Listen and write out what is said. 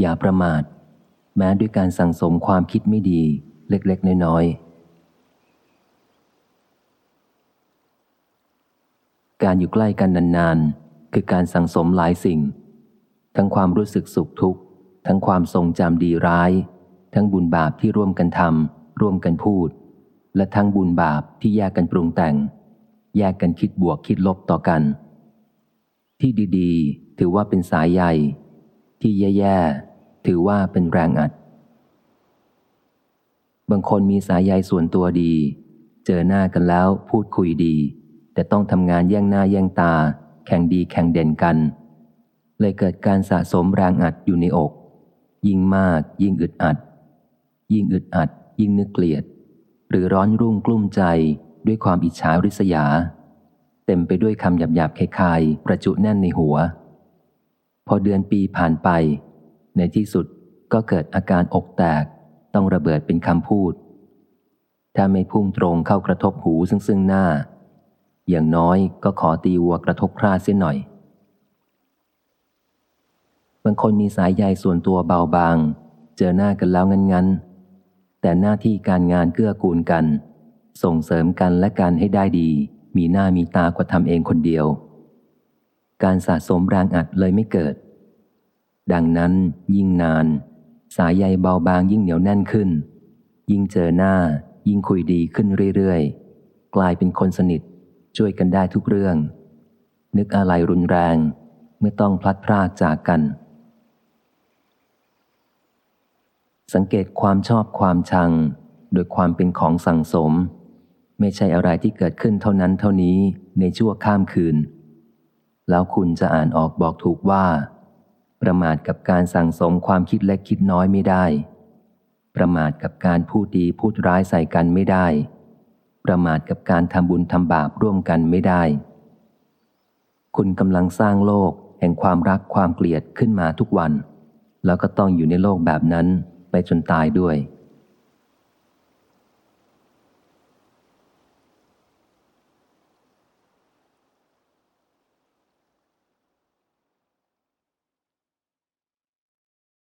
อย่าประมาท แม้ด้วยการสั่งสมความคิดไม่ดีเล็กๆ น้อยๆ การอยู่ใกล้กันนานๆ คือการสั่งสมหลายสิ่ง ทั้งความรู้สึกสุขทุกข์ ทั้งความทรงจำดีร้าย ทั้งบุญบาปที่ร่วมกันทำร่วมกันพูด และทั้งบุญบาปที่แยกกันปรุงแต่ง แยกกันคิดบวกคิดลบต่อกัน ที่ดีๆ ถือว่าเป็นสายใยที่แย่ๆ ถือว่าเป็นแรงอัด บางคนมีสายใยส่วนตัวดี เจอหน้ากันแล้วพูดคุยดี แต่ต้องทำงานแย่งหน้าแย่งตา แข่งดีแข่งเด่นกัน เลยเกิดการสะสมแรงอัดอยู่ในอก ยิ่งมาก ยิ่งอึดอัด ยิ่งอึดอัด ยิ่งนึกเกลียด หรือร้อนรุ่งกลุ้มใจด้วยความอิจฉาริษยา เต็มไปด้วยคำหยาบหยาบคายๆประจุแน่นในหัว พอเดือนปีผ่านไป ในที่สุดก็เกิดอาการอกแตก ต้องระเบิดเป็นคำพูด ถ้าไม่พุ่งตรงเข้ากระทบหูซึ่งซึ่งหน้า อย่างน้อยก็ขอตีวัวกระทบพราเสียหน่อย บางคนมีสายใยส่วนตัวเบาบาง เจอหน้ากันแล้วงั้นๆ แต่หน้าที่การงานเกื้อกูลกัน ส่งเสริมกันและกันให้ได้ดี มีหน้ามีตากว่าทำเองคนเดียว การสะสมแรงอัดเลยไม่เกิด ดังนั้นยิ่งนาน สายใยเบาบางยิ่งเหนียวแน่นขึ้น ยิ่งเจอหน้า ยิ่งคุยดีขึ้นเรื่อยๆ กลายเป็นคนสนิทช่วยกันได้ทุกเรื่อง นึกอะไรรุนแรงเมื่อต้องพลัดพรากจากกัน สังเกตความชอบความชัง โดยความเป็นของสั่งสม ไม่ใช่อะไรที่เกิดขึ้นเท่านั้นเท่านี้ในชั่วข้ามคืน แล้วคุณจะอ่านออกบอกถูกว่า ประมาทกับการสั่งสมความคิดเล็กคิดน้อยไม่ได้ ประมาทกับการพูดดีพูดร้ายใส่กันไม่ได้ ประมาทกับการทำบุญทำบาปร่วมกันไม่ได้ คุณกำลังสร้างโลกแห่งความรักความเกลียดขึ้นมาทุกวัน แล้วก็ต้องอยู่ในโลกแบบนั้นไปจนตายด้วย